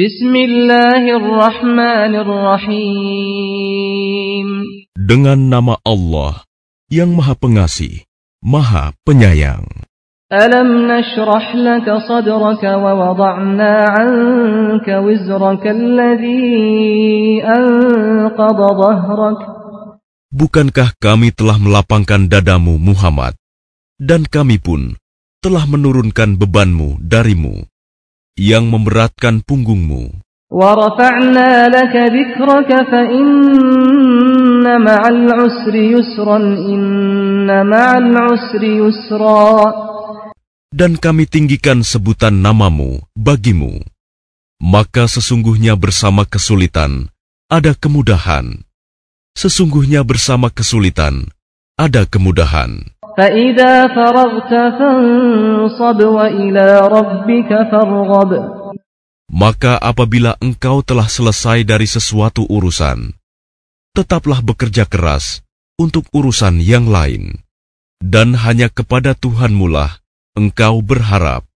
Bismillahirrahmanirrahim. Dengan nama Allah yang Maha Pengasih, Maha Penyayang. Alam nashrah laka sadraka wa wada'na 'anka wizraka alladhi anqadha dhahrak. Bukankah kami telah melapangkan dadamu Muhammad dan kami pun telah menurunkan bebanmu darimu yang memberatkan punggungmu. Dan kami tinggikan sebutan namamu bagimu. Maka sesungguhnya bersama kesulitan ada kemudahan. Sesungguhnya bersama kesulitan ada kemudahan. فإذا فرغت فانصب وإلى ربك فارغب Maka apabila engkau telah selesai dari sesuatu urusan, tetaplah bekerja keras untuk urusan yang lain. Dan hanya kepada Tuhanmu lah engkau berharap.